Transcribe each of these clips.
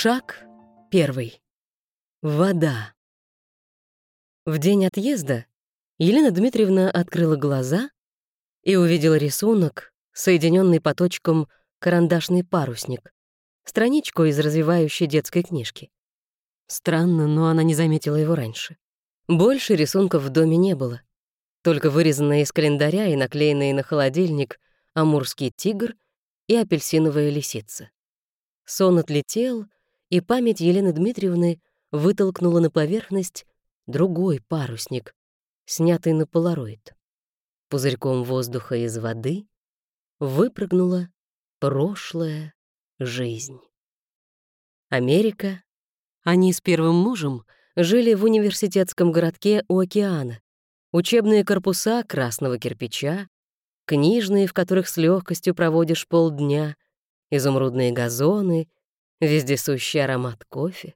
Шаг первый. Вода. В день отъезда Елена Дмитриевна открыла глаза и увидела рисунок, соединенный по точкам карандашный парусник, страничку из развивающей детской книжки. Странно, но она не заметила его раньше. Больше рисунков в доме не было. Только вырезанные из календаря и наклеенные на холодильник амурский тигр и апельсиновая лисица. Сон отлетел, и память Елены Дмитриевны вытолкнула на поверхность другой парусник, снятый на полароид. Пузырьком воздуха из воды выпрыгнула прошлая жизнь. Америка. Они с первым мужем жили в университетском городке у океана. Учебные корпуса красного кирпича, книжные, в которых с легкостью проводишь полдня, изумрудные газоны, вездесущий аромат кофе.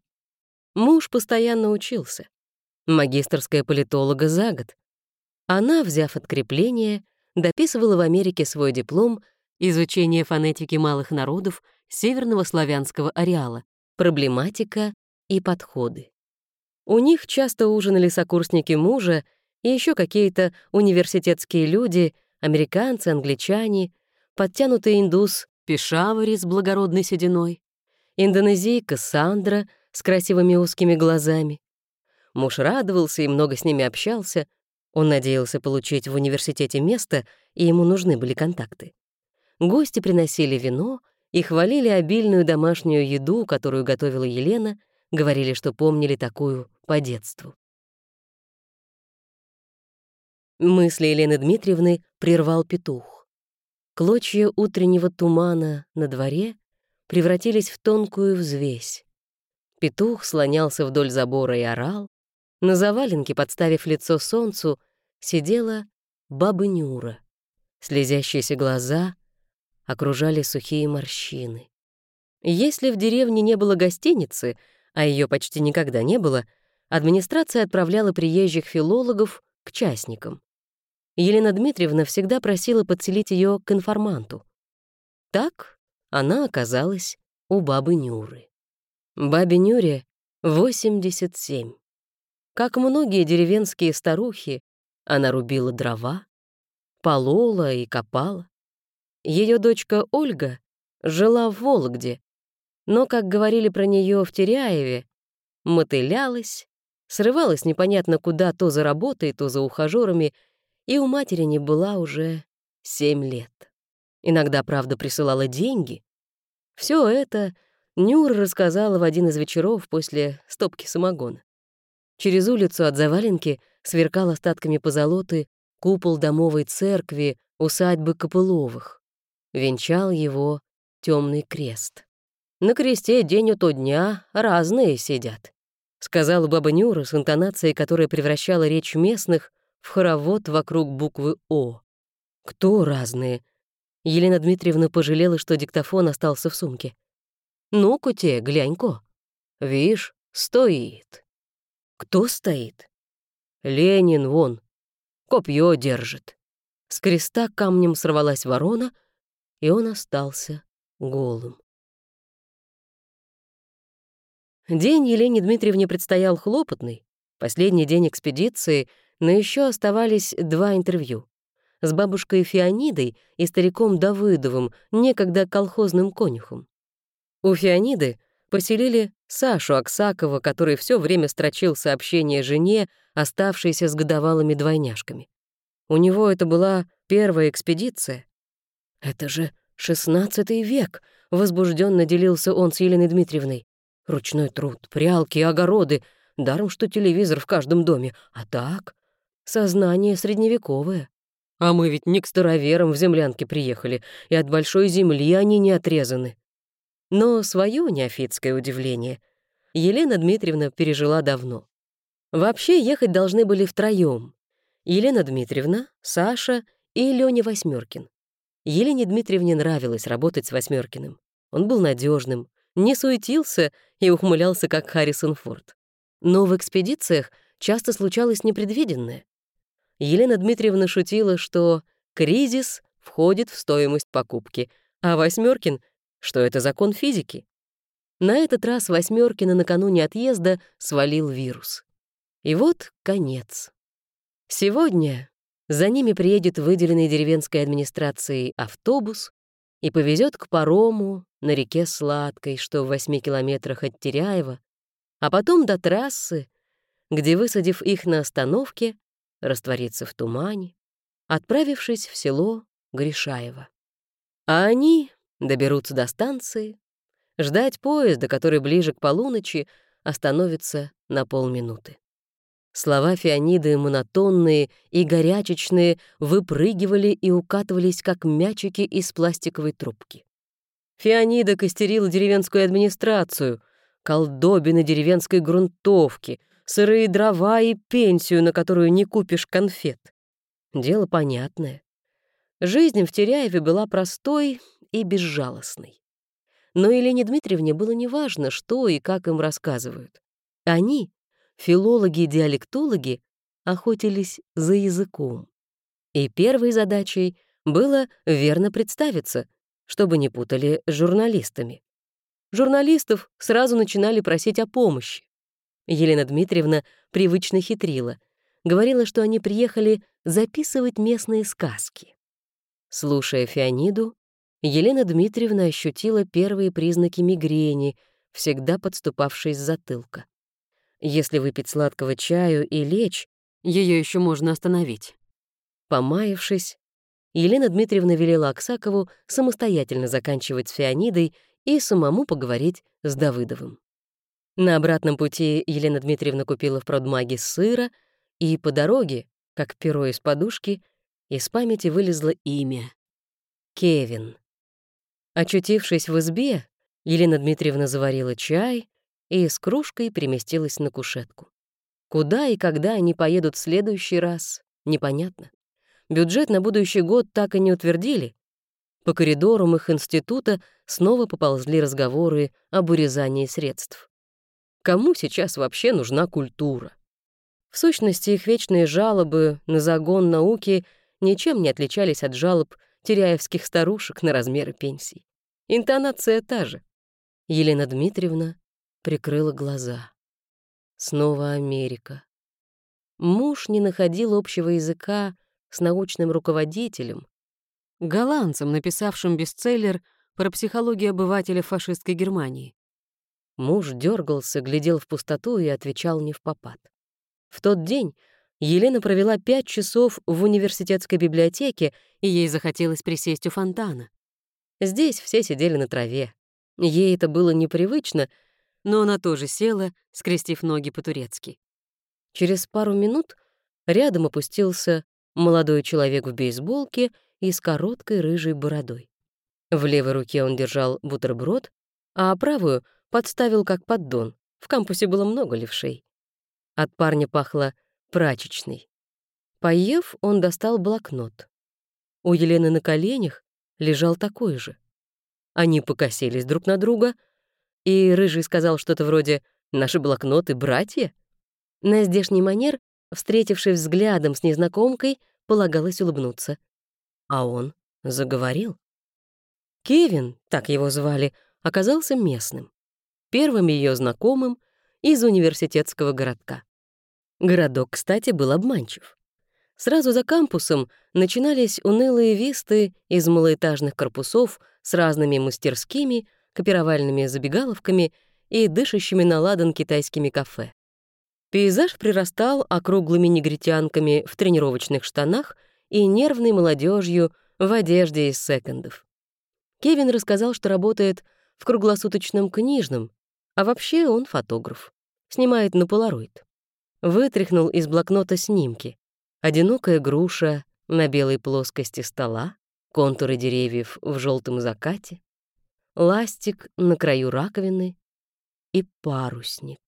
Муж постоянно учился. Магистрская политолога за год. Она, взяв открепление, дописывала в Америке свой диплом «Изучение фонетики малых народов северного славянского ареала, проблематика и подходы». У них часто ужинали сокурсники мужа и еще какие-то университетские люди, американцы, англичане, подтянутый индус Пешавари с благородной сединой, индонезийка Сандра с красивыми узкими глазами. Муж радовался и много с ними общался. Он надеялся получить в университете место, и ему нужны были контакты. Гости приносили вино и хвалили обильную домашнюю еду, которую готовила Елена, говорили, что помнили такую по детству. Мысли Елены Дмитриевны прервал петух. Клочья утреннего тумана на дворе превратились в тонкую взвесь. Петух слонялся вдоль забора и орал. На заваленке, подставив лицо солнцу, сидела баба Нюра. Слезящиеся глаза окружали сухие морщины. Если в деревне не было гостиницы, а ее почти никогда не было, администрация отправляла приезжих филологов к частникам. Елена Дмитриевна всегда просила подселить ее к информанту. Так она оказалась у бабы Нюры. Бабе Нюре 87. Как многие деревенские старухи, она рубила дрова, полола и копала. Ее дочка Ольга жила в Вологде, но, как говорили про нее в Теряеве, мотылялась, срывалась непонятно куда то за работой, то за ухажерами, и у матери не была уже семь лет. Иногда, правда, присылала деньги. Все это Нюра рассказала в один из вечеров после стопки самогона. Через улицу от заваленки сверкал остатками позолоты купол домовой церкви усадьбы Копыловых. Венчал его темный крест. «На кресте день у то дня разные сидят», — сказала баба Нюра с интонацией, которая превращала речь местных в хоровод вокруг буквы «О». «Кто разные?» Елена Дмитриевна пожалела, что диктофон остался в сумке. Ну-ка те, глянь-ка. Вишь, стоит. Кто стоит? Ленин вон. Копье держит. С креста камнем сорвалась ворона, и он остался голым. День Елене Дмитриевне предстоял хлопотный. Последний день экспедиции, но еще оставались два интервью. С бабушкой Фионидой и стариком Давыдовым, некогда колхозным конюхом. У Феониды поселили Сашу Аксакова, который все время строчил сообщение жене, оставшейся с годовалыми двойняшками. У него это была первая экспедиция. «Это же шестнадцатый век», — возбужденно делился он с Еленой Дмитриевной. «Ручной труд, прялки, огороды, даром, что телевизор в каждом доме, а так, сознание средневековое. А мы ведь не к староверам в землянке приехали, и от большой земли они не отрезаны». Но свое неофитское удивление Елена Дмитриевна пережила давно. Вообще ехать должны были втроем. Елена Дмитриевна, Саша и Лёня Восьмеркин. Елене Дмитриевне нравилось работать с Восьмеркиным. Он был надежным, не суетился и ухмылялся, как Харрисон Форд. Но в экспедициях часто случалось непредвиденное. Елена Дмитриевна шутила, что кризис входит в стоимость покупки, а Восьмеркин что это закон физики. На этот раз Восьмеркина накануне отъезда свалил вирус. И вот конец. Сегодня за ними приедет выделенный деревенской администрацией автобус и повезет к парому на реке Сладкой, что в восьми километрах от Теряева, а потом до трассы, где, высадив их на остановке, растворится в тумане, отправившись в село Гришаево. А они доберутся до станции, ждать поезда, который ближе к полуночи остановится на полминуты. Слова Феониды монотонные и горячечные выпрыгивали и укатывались, как мячики из пластиковой трубки. Феонида костерила деревенскую администрацию, колдобины деревенской грунтовки, сырые дрова и пенсию, на которую не купишь конфет. Дело понятное. Жизнь в Теряеве была простой и безжалостной. Но Елене Дмитриевне было неважно, что и как им рассказывают. Они, филологи и диалектологи, охотились за языком. И первой задачей было верно представиться, чтобы не путали с журналистами. Журналистов сразу начинали просить о помощи. Елена Дмитриевна привычно хитрила, говорила, что они приехали записывать местные сказки. Слушая Феониду, Елена Дмитриевна ощутила первые признаки мигрени, всегда подступавшей с затылка. Если выпить сладкого чаю и лечь, ее еще можно остановить. Помаявшись, Елена Дмитриевна велела Аксакову самостоятельно заканчивать с Феонидой и самому поговорить с Давыдовым. На обратном пути Елена Дмитриевна купила в продмаге сыра, и по дороге, как перо из подушки, из памяти вылезло имя — Кевин. Очутившись в избе, Елена Дмитриевна заварила чай и с кружкой переместилась на кушетку. Куда и когда они поедут в следующий раз, непонятно. Бюджет на будущий год так и не утвердили. По коридорам их института снова поползли разговоры об урезании средств. Кому сейчас вообще нужна культура? В сущности, их вечные жалобы на загон науки ничем не отличались от жалоб теряевских старушек на размеры пенсий. Интонация та же. Елена Дмитриевна прикрыла глаза. Снова Америка. Муж не находил общего языка с научным руководителем, голландцем, написавшим бестселлер про психологию обывателя фашистской Германии. Муж дергался, глядел в пустоту и отвечал не в попад. В тот день Елена провела пять часов в университетской библиотеке, и ей захотелось присесть у фонтана. Здесь все сидели на траве. Ей это было непривычно, но она тоже села, скрестив ноги по-турецки. Через пару минут рядом опустился молодой человек в бейсболке и с короткой рыжей бородой. В левой руке он держал бутерброд, а правую подставил как поддон. В кампусе было много левшей. От парня пахло прачечной. Поев, он достал блокнот. У Елены на коленях лежал такой же. Они покосились друг на друга, и Рыжий сказал что-то вроде «Наши блокноты — братья?» На здешний манер, встретившись взглядом с незнакомкой, полагалось улыбнуться. А он заговорил. Кевин, так его звали, оказался местным, первым ее знакомым из университетского городка. Городок, кстати, был обманчив. Сразу за кампусом начинались унылые висты из малоэтажных корпусов с разными мастерскими, копировальными забегаловками и дышащими на ладан китайскими кафе. Пейзаж прирастал округлыми негритянками в тренировочных штанах и нервной молодежью в одежде из секондов. Кевин рассказал, что работает в круглосуточном книжном, а вообще он фотограф. Снимает на полароид. Вытряхнул из блокнота снимки. Одинокая груша на белой плоскости стола, контуры деревьев в желтом закате, ластик на краю раковины и парусник.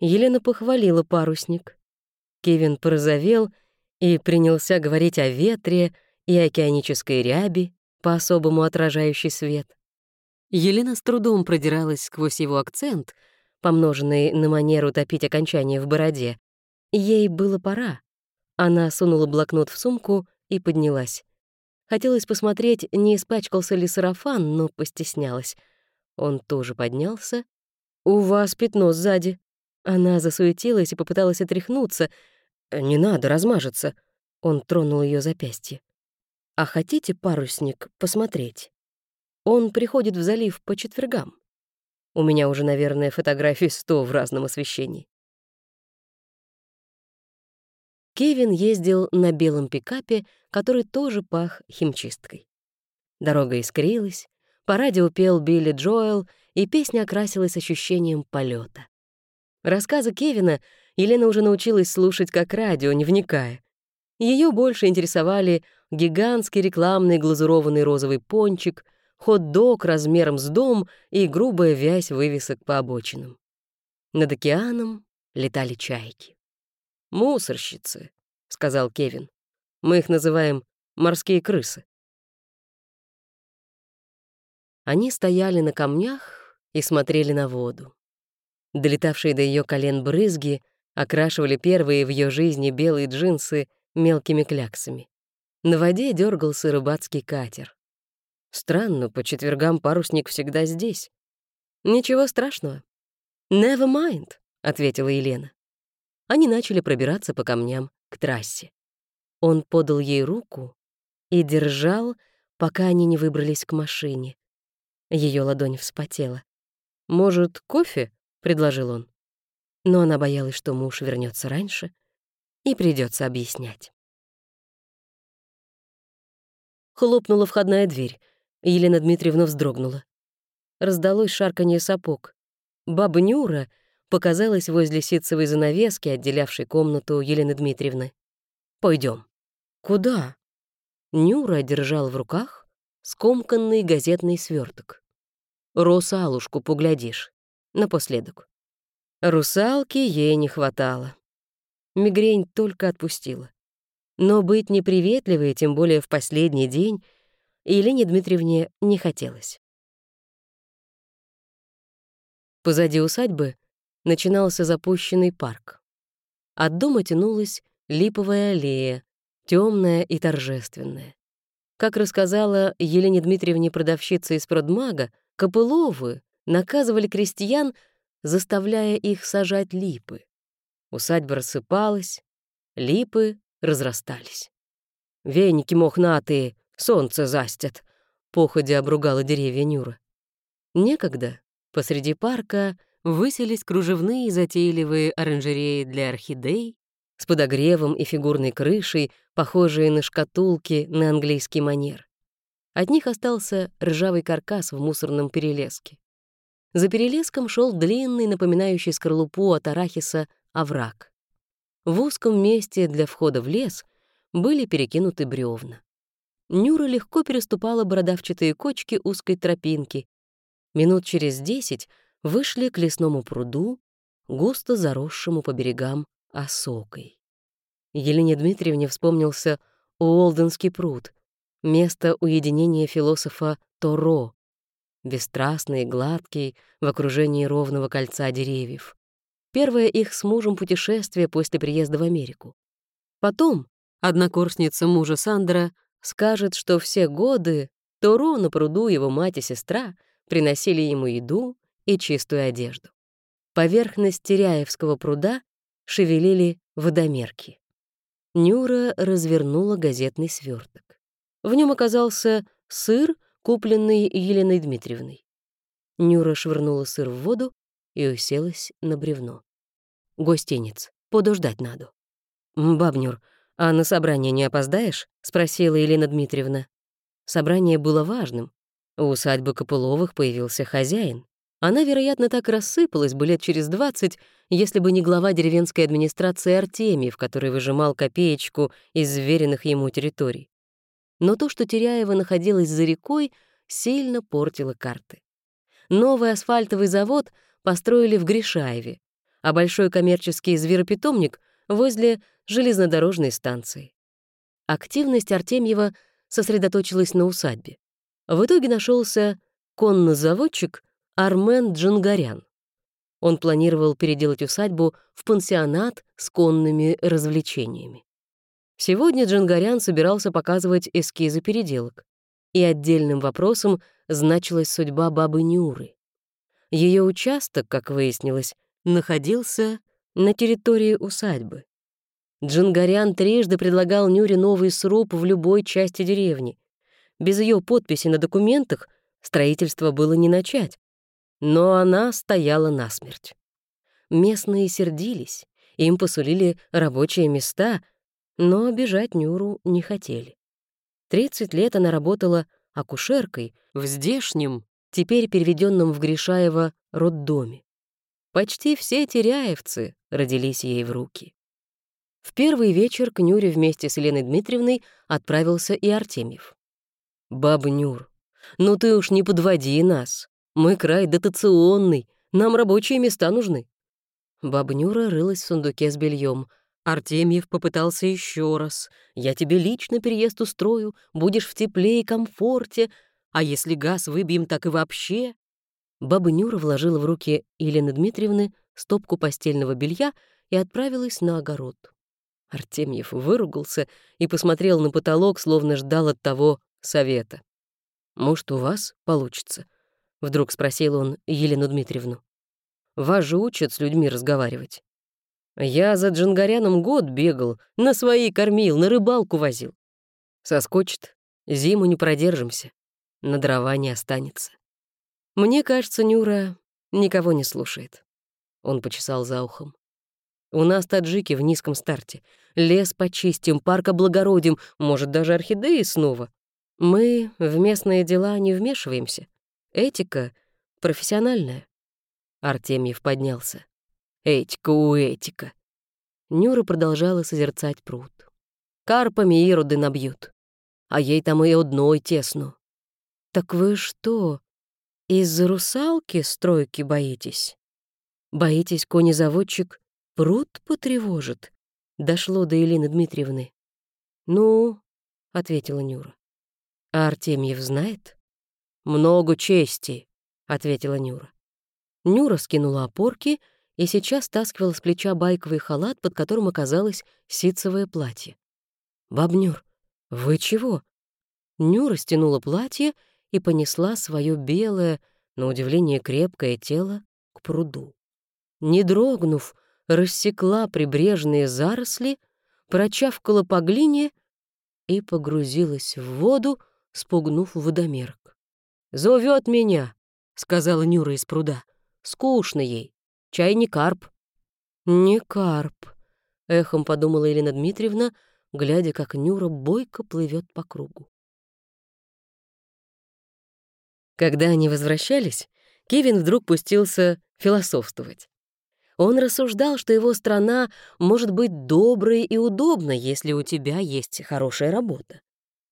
Елена похвалила парусник. Кевин порозовел и принялся говорить о ветре и океанической ряби, по-особому отражающий свет. Елена с трудом продиралась сквозь его акцент, помноженный на манеру топить окончание в бороде. Ей было пора. Она сунула блокнот в сумку и поднялась. Хотелось посмотреть, не испачкался ли сарафан, но постеснялась. Он тоже поднялся. «У вас пятно сзади». Она засуетилась и попыталась отряхнуться. «Не надо, размажется». Он тронул ее запястье. «А хотите парусник посмотреть? Он приходит в залив по четвергам. У меня уже, наверное, фотографий сто в разном освещении». Кевин ездил на белом пикапе, который тоже пах химчисткой. Дорога искрилась, по радио пел Билли Джоэл, и песня окрасилась ощущением полета. Рассказы Кевина Елена уже научилась слушать как радио, не вникая. Ее больше интересовали гигантский рекламный глазурованный розовый пончик, хот-дог размером с дом и грубая вязь вывесок по обочинам. Над океаном летали чайки. «Мусорщицы», — сказал Кевин. «Мы их называем морские крысы». Они стояли на камнях и смотрели на воду. Долетавшие до ее колен брызги окрашивали первые в ее жизни белые джинсы мелкими кляксами. На воде дергался рыбацкий катер. Странно, по четвергам парусник всегда здесь. Ничего страшного. «Never mind», — ответила Елена. Они начали пробираться по камням к трассе. Он подал ей руку и держал, пока они не выбрались к машине. Ее ладонь вспотела. «Может, кофе?» — предложил он. Но она боялась, что муж вернется раньше, и придется объяснять. Хлопнула входная дверь. Елена Дмитриевна вздрогнула. Раздалось шарканье сапог. Баба Нюра показалась возле ситцевой занавески, отделявшей комнату Елены Дмитриевны. Пойдем. «Куда?» Нюра держал в руках скомканный газетный сверток. «Русалушку поглядишь», напоследок. Русалки ей не хватало. Мигрень только отпустила. Но быть неприветливой, тем более в последний день, Елене Дмитриевне не хотелось. Позади усадьбы начинался запущенный парк. От дома тянулась липовая аллея, темная и торжественная. Как рассказала Елене Дмитриевне продавщица из продмага, Копыловы наказывали крестьян, заставляя их сажать липы. Усадьба рассыпалась, липы разрастались. «Веники мохнатые, солнце застят», — походя обругала деревья Нюра. Некогда посреди парка выселись кружевные затейливые оранжереи для орхидей, с подогревом и фигурной крышей, похожие на шкатулки на английский манер. От них остался ржавый каркас в мусорном перелеске. За перелеском шел длинный, напоминающий скорлупу от арахиса, овраг. В узком месте для входа в лес были перекинуты бревна. Нюра легко переступала бородавчатые кочки узкой тропинки. Минут через десять вышли к лесному пруду, густо заросшему по берегам осокой. Елене Дмитриевне вспомнился Уолденский пруд, место уединения философа Торо, бесстрастный гладкий, в окружении ровного кольца деревьев. Первое их с мужем путешествие после приезда в Америку. Потом однокурсница мужа Сандра скажет, что все годы Торо на пруду его мать и сестра приносили ему еду и чистую одежду. Поверхность Теряевского пруда шевелили водомерки. Нюра развернула газетный сверток. В нем оказался сыр, купленный Еленой Дмитриевной. Нюра швырнула сыр в воду и уселась на бревно. «Гостиниц, подождать надо». «Бабнюр, а на собрание не опоздаешь?» — спросила Елена Дмитриевна. Собрание было важным. У усадьбы Копыловых появился хозяин. Она, вероятно, так рассыпалась бы лет через двадцать, если бы не глава деревенской администрации Артемий, в который выжимал копеечку из зверенных ему территорий. Но то, что Теряева находилась за рекой, сильно портило карты. Новый асфальтовый завод построили в Гришаеве, а большой коммерческий зверопитомник — возле железнодорожной станции. Активность Артемьева сосредоточилась на усадьбе. В итоге нашелся коннозаводчик Армен Джангарян. Он планировал переделать усадьбу в пансионат с конными развлечениями. Сегодня Джангарян собирался показывать эскизы переделок. И отдельным вопросом значилась судьба бабы Нюры. Ее участок, как выяснилось, находился на территории усадьбы. Джингарян трижды предлагал Нюре новый сруб в любой части деревни. Без ее подписи на документах строительство было не начать. Но она стояла насмерть. Местные сердились, им посулили рабочие места, но обижать Нюру не хотели. 30 лет она работала акушеркой в здешнем, теперь переведенном в Гришаево, роддоме. Почти все теряевцы родились ей в руки. В первый вечер к Нюре вместе с Еленой Дмитриевной отправился и Артемьев. «Баба Нюр, ну ты уж не подводи нас. Мы край дотационный, нам рабочие места нужны». Баба Нюра рылась в сундуке с бельем. Артемьев попытался еще раз. «Я тебе лично переезд устрою, будешь в тепле и комфорте, а если газ выбьем, так и вообще». Баба Нюра вложила в руки Елены Дмитриевны стопку постельного белья и отправилась на огород. Артемьев выругался и посмотрел на потолок, словно ждал от того совета. «Может, у вас получится?» — вдруг спросил он Елену Дмитриевну. «Вас же учат с людьми разговаривать. Я за Джангаряном год бегал, на свои кормил, на рыбалку возил. Соскочит, зиму не продержимся, на дрова не останется. Мне кажется, Нюра никого не слушает». Он почесал за ухом. У нас таджики в низком старте. Лес почистим, парк облагородим, может, даже орхидеи снова. Мы в местные дела не вмешиваемся. Этика профессиональная. Артемьев поднялся. Этика у этика. Нюра продолжала созерцать пруд. Карпами ироды набьют. А ей там и одной тесно. Так вы что, из-за русалки стройки боитесь? Боитесь, конезаводчик пруд потревожит?» Дошло до Елены Дмитриевны. «Ну», — ответила Нюра. «А Артемьев знает?» «Много чести», — ответила Нюра. Нюра скинула опорки и сейчас таскивала с плеча байковый халат, под которым оказалось ситцевое платье. «Бабнюр, вы чего?» Нюра стянула платье и понесла свое белое, на удивление крепкое тело к пруду. Не дрогнув, рассекла прибрежные заросли, прочавкала по глине и погрузилась в воду, спугнув водомерк. «Зовет меня», — сказала Нюра из пруда. «Скучно ей. Чай не карп». «Не карп», — эхом подумала Елена Дмитриевна, глядя, как Нюра бойко плывет по кругу. Когда они возвращались, Кевин вдруг пустился философствовать. Он рассуждал, что его страна может быть доброй и удобной, если у тебя есть хорошая работа.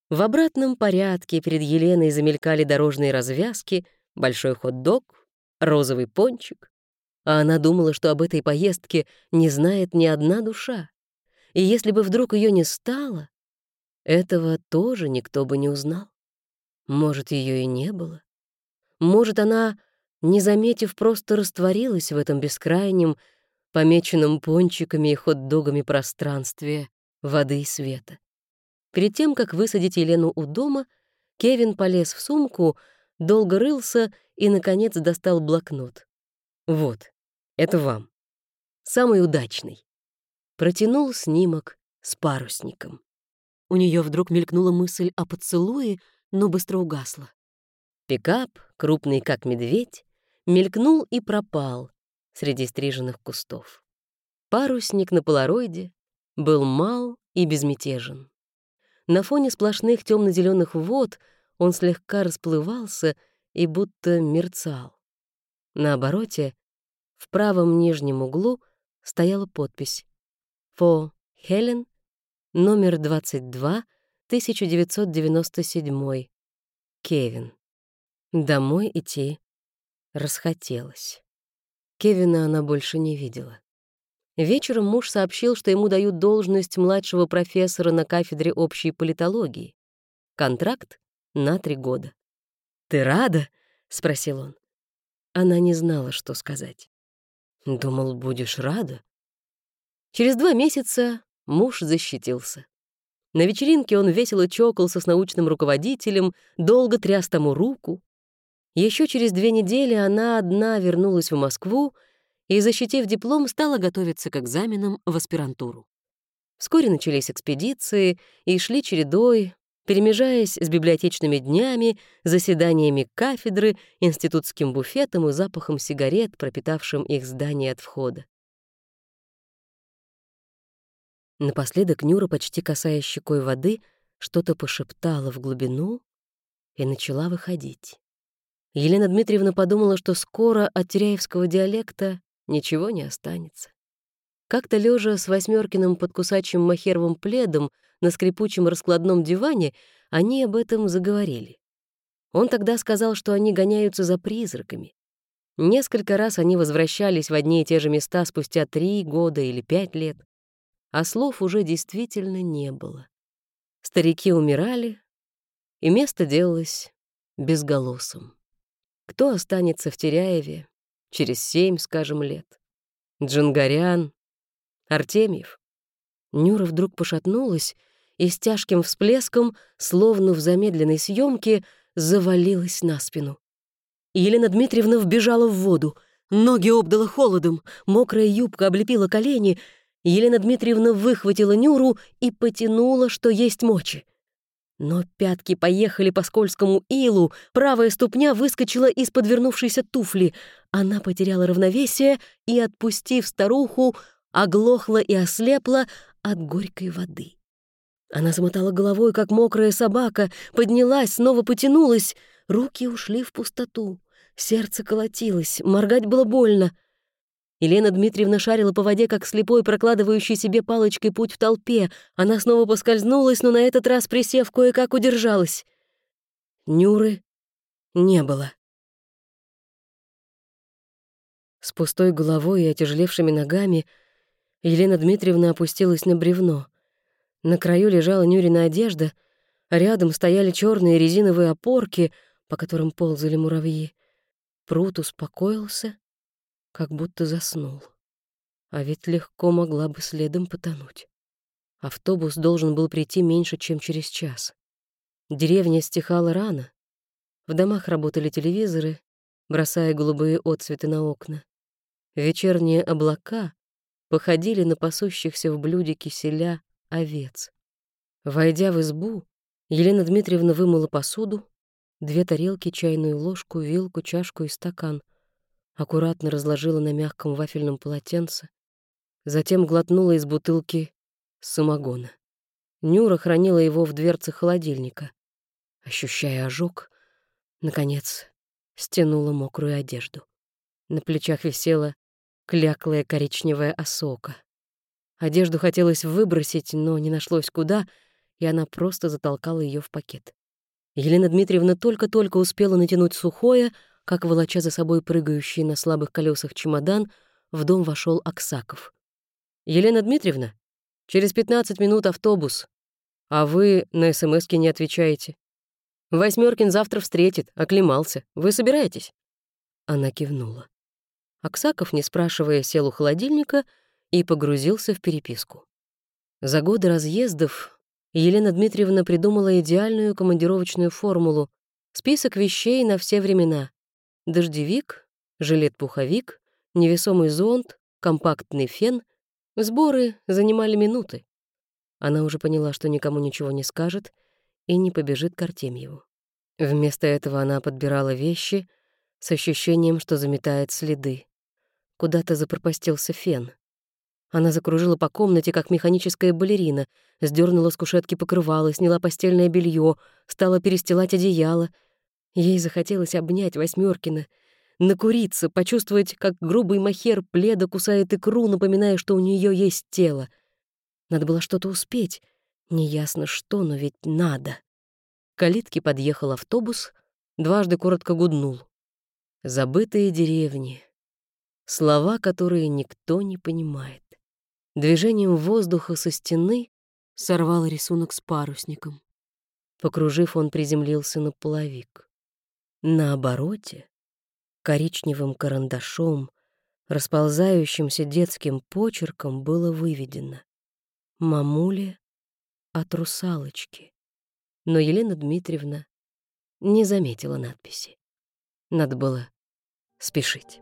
В обратном порядке перед Еленой замелькали дорожные развязки, большой хот-дог, розовый пончик. А она думала, что об этой поездке не знает ни одна душа. И если бы вдруг ее не стало, этого тоже никто бы не узнал. Может, ее и не было. Может, она не заметив, просто растворилась в этом бескрайнем, помеченном пончиками и хот-догами пространстве воды и света. Перед тем, как высадить Елену у дома, Кевин полез в сумку, долго рылся и, наконец, достал блокнот. «Вот, это вам. Самый удачный». Протянул снимок с парусником. У нее вдруг мелькнула мысль о поцелуе, но быстро угасла. Пикап, крупный как медведь, мелькнул и пропал среди стриженных кустов. Парусник на полароиде был мал и безмятежен. На фоне сплошных темно-зеленых вод он слегка расплывался и будто мерцал. На обороте, в правом нижнем углу, стояла подпись «For Helen, номер 22, 1997, Кевин». Домой идти расхотелось. Кевина она больше не видела. Вечером муж сообщил, что ему дают должность младшего профессора на кафедре общей политологии. Контракт на три года. «Ты рада?» — спросил он. Она не знала, что сказать. «Думал, будешь рада?» Через два месяца муж защитился. На вечеринке он весело чокался с научным руководителем, долго тряс тому руку. Еще через две недели она одна вернулась в Москву и, защитив диплом, стала готовиться к экзаменам в аспирантуру. Вскоре начались экспедиции и шли чередой, перемежаясь с библиотечными днями, заседаниями кафедры, институтским буфетом и запахом сигарет, пропитавшим их здание от входа. Напоследок Нюра, почти касаясь щекой воды, что-то пошептала в глубину и начала выходить. Елена Дмитриевна подумала, что скоро от теряевского диалекта ничего не останется. Как-то лежа с Восьмеркиным под кусачим махеровым пледом на скрипучем раскладном диване, они об этом заговорили. Он тогда сказал, что они гоняются за призраками. Несколько раз они возвращались в одни и те же места спустя три года или пять лет, а слов уже действительно не было. Старики умирали, и место делалось безголосым. Кто останется в Теряеве через семь, скажем, лет? Джангарян, Артемьев? Нюра вдруг пошатнулась и с тяжким всплеском, словно в замедленной съемке, завалилась на спину. Елена Дмитриевна вбежала в воду. Ноги обдала холодом, мокрая юбка облепила колени. Елена Дмитриевна выхватила Нюру и потянула, что есть мочи. Но пятки поехали по скользкому илу, правая ступня выскочила из подвернувшейся туфли. Она потеряла равновесие и, отпустив старуху, оглохла и ослепла от горькой воды. Она замотала головой, как мокрая собака, поднялась, снова потянулась. Руки ушли в пустоту. Сердце колотилось, моргать было больно. Елена Дмитриевна шарила по воде, как слепой, прокладывающий себе палочкой путь в толпе. Она снова поскользнулась, но на этот раз, присев, кое-как удержалась. Нюры не было. С пустой головой и отяжелевшими ногами Елена Дмитриевна опустилась на бревно. На краю лежала Нюрина одежда, а рядом стояли черные резиновые опорки, по которым ползали муравьи. Прут успокоился как будто заснул. А ведь легко могла бы следом потонуть. Автобус должен был прийти меньше, чем через час. Деревня стихала рано. В домах работали телевизоры, бросая голубые отцветы на окна. Вечерние облака походили на пасущихся в блюде киселя овец. Войдя в избу, Елена Дмитриевна вымыла посуду, две тарелки, чайную ложку, вилку, чашку и стакан — аккуратно разложила на мягком вафельном полотенце, затем глотнула из бутылки самогона. Нюра хранила его в дверце холодильника. Ощущая ожог, наконец, стянула мокрую одежду. На плечах висела кляклая коричневая осока. Одежду хотелось выбросить, но не нашлось куда, и она просто затолкала ее в пакет. Елена Дмитриевна только-только успела натянуть сухое, как, волоча за собой прыгающий на слабых колесах чемодан, в дом вошел Аксаков. «Елена Дмитриевна, через 15 минут автобус, а вы на СМСки не отвечаете. Восьмеркин завтра встретит, оклемался. Вы собираетесь?» Она кивнула. Аксаков, не спрашивая, сел у холодильника и погрузился в переписку. За годы разъездов Елена Дмитриевна придумала идеальную командировочную формулу «Список вещей на все времена. Дождевик, жилет-пуховик, невесомый зонт, компактный фен. Сборы занимали минуты. Она уже поняла, что никому ничего не скажет и не побежит к Артемьеву. Вместо этого она подбирала вещи с ощущением, что заметает следы. Куда-то запропастился фен. Она закружила по комнате, как механическая балерина, сдернула с кушетки покрывало, сняла постельное белье, стала перестилать одеяло — Ей захотелось обнять Восьмеркина, накуриться, почувствовать, как грубый махер пледа кусает икру, напоминая, что у нее есть тело. Надо было что-то успеть. Неясно что, но ведь надо. К калитке подъехал автобус, дважды коротко гуднул. Забытые деревни. Слова, которые никто не понимает. Движением воздуха со стены сорвал рисунок с парусником. Покружив, он приземлился на половик. На обороте, коричневым карандашом, расползающимся детским почерком было выведено «Мамуле от русалочки». Но Елена Дмитриевна не заметила надписи. Надо было спешить.